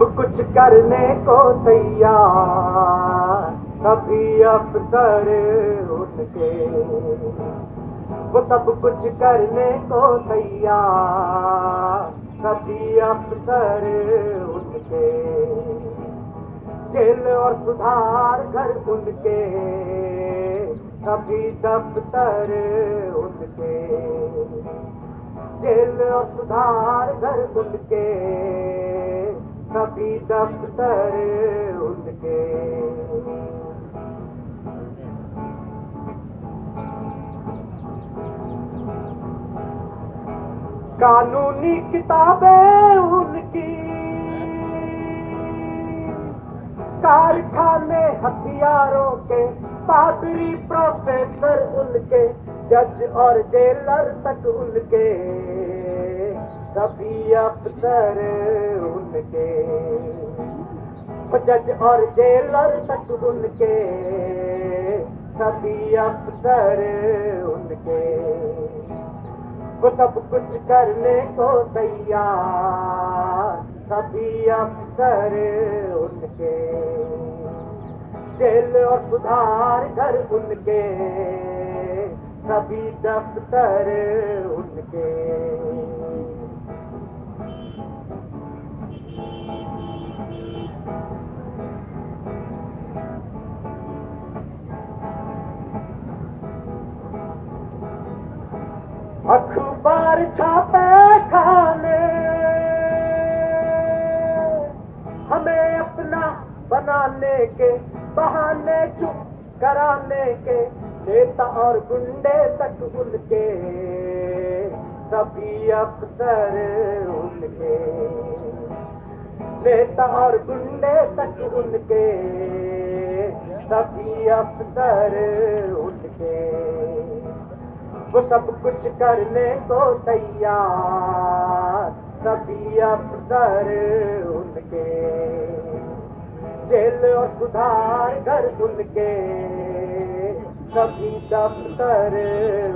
सब कुछ करने को तैयार। सभी अफसर उनके वो सब कुछ करने को तैयार। सभी अफसर उनके जेल और सुधार घर उनके। सभी दफ्तर उनके। जेल और सुधार घर उनके। सभी दफ्तर उनके। कानूनी किताबें उनकी। कारखाने हथियारों के, पादरी प्रोफेसर उनके, जज और जेलर तक उनके। सभी अफसर उनके। जज और जेलर तक उनके। सभी अफसर उनके। वो सब कुछ करने को तैयार। सभी अफसर उनके। जेल और सुधार घर उनके। सभी दफ्तर उनके बहाने चुप कराने के नेता और गुंडे तक उनके। सभी अफसर उनके। नेता और गुंडे तक उनके। सभी अफसर उनके। वो सब कुछ करने को तैयार। सभी अफसर उनके। जेल और सुधार घर उनके सभी दफ्तर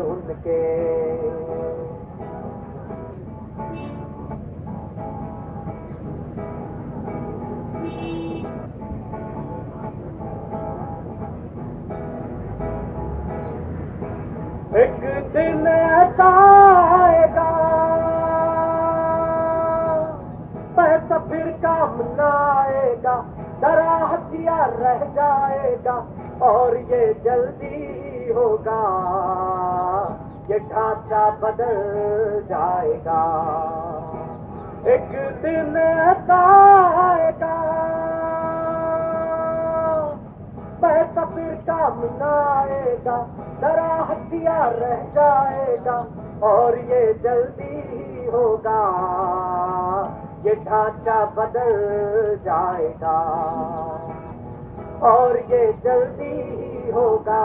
उनके। एक दिन आएगा पैसा फिर काम न हथियार रह जाएगा और ये जल्दी होगा। ये ढांचा बदल जाएगा। एक दिन आएगा। पैसा फिर काम आएगा। रह जाएगा और ये जल्दी होगा। ये ढांचा बदल जाएगा। और ये जल्दी ही होगा,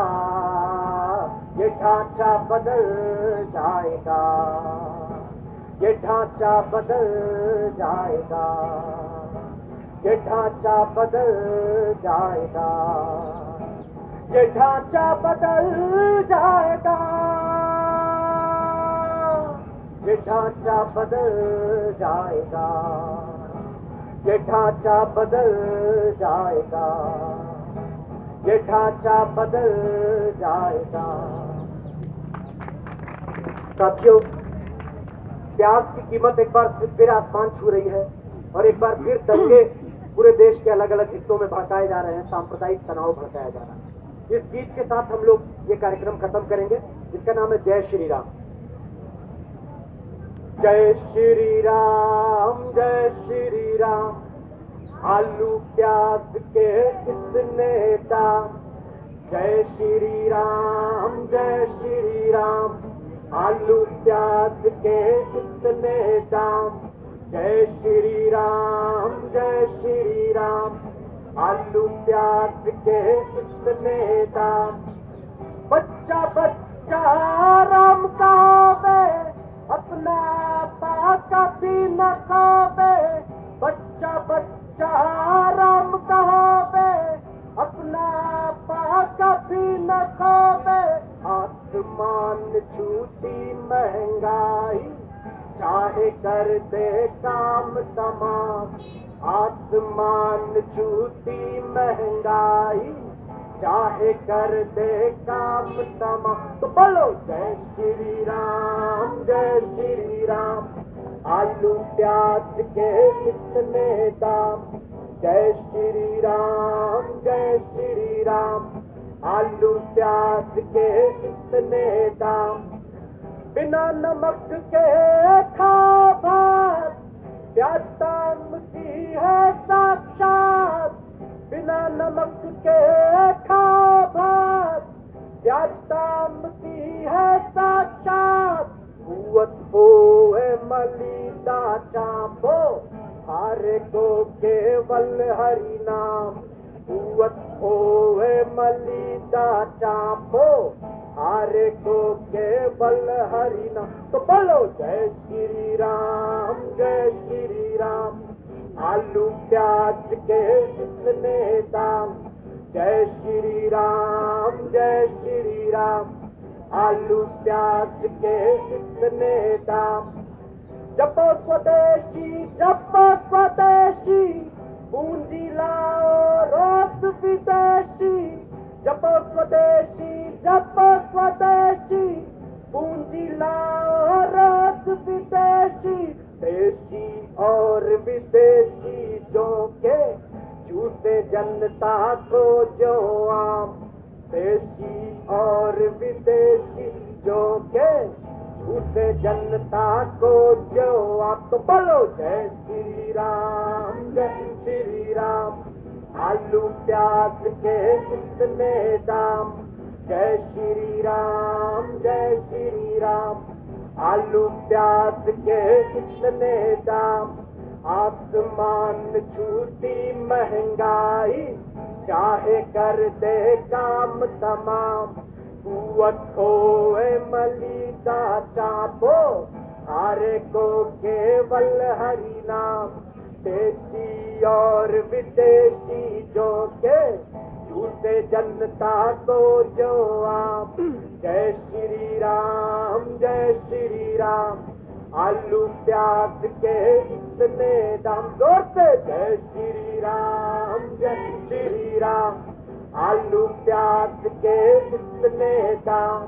ये ढांचा बदल जाएगा, ये ढांचा बदल जाएगा, ये ढांचा बदल जाएगा, ये ढांचा बदल जाएगा, ये ढांचा बदल जाएगा। ये ढांचा बदल जाएगा। ये ढांचा बदल जाएगा। साथियों, प्याज की कीमत एक बार फिर फिर आसमान छू रही है और एक बार फिर दंगे पूरे देश के अलग अलग हिस्सों में भड़काए जा रहे हैं, सांप्रदायिक तनाव भड़काया जा रहा है। इस गीत के साथ हम लोग ये कार्यक्रम खत्म करेंगे, जिसका नाम है जय श्री राम। जय श्री राम जय श्री राम आलू प्याज के इस नेता जय श्री राम जय श्री राम आलू प्याज के इतने दाम? जय श्री राम जय श्री राम आलू प्याज के इतने दाम? बच्चा बच्चा राम का अपना पाका भी न खावे बच्चा बच्चा राम कहावे अपना पाका भी न खावे आसमान छूटी महँगाई, चाहे कर दे काम तमाम। आसमान छूती महँगाई, चाहे कर दे काम तमाम। तो बोलो, जय श्री राम, जय श्री राम। आलू प्याज के इतने दाम? जय श्री राम जय श्री राम। आलू प्याज के इतने दाम? बिना नमक के खा मलिदा चापो हर को केवल हरि नाम। कुवत हो मलिदा चापो हारे को केवल हरि नाम। तो बोलो, जय श्री राम, जय श्री राम। आलू प्याज के इतने दाम? जय श्री राम, जय श्री राम। आलू प्याज के इतने दाम? जपो स्वदेशी जपो स्वदेशी पूंजी लाओ रोस विदेशी जपो स्वदेशी जपो स्वदेशी पूंजी लाओ रोस विदेशी देशी और विदेशी जो के जूते जनता को जो आम। देशी और विदेशी जो के झूठे जनता को जो आप तो बोलो, जय श्री राम जय श्री राम आलू प्याज के इतने दाम? जय श्री राम जय श्री राम आलू प्याज के इतने दाम? आसमान छूती महँगाई, चाहे कर दे काम तमाम। कुवत होए मलिदा चापो हारे को केवल हरि नाम, देशी और विदेशी जो के झूठे जनता को जो आप। जय श्री राम, जय श्री राम, आलू प्याज के इतने दाम। ज़ोर से। जय श्री राम, जय श्री राम, आलू प्याज के इतने दाम।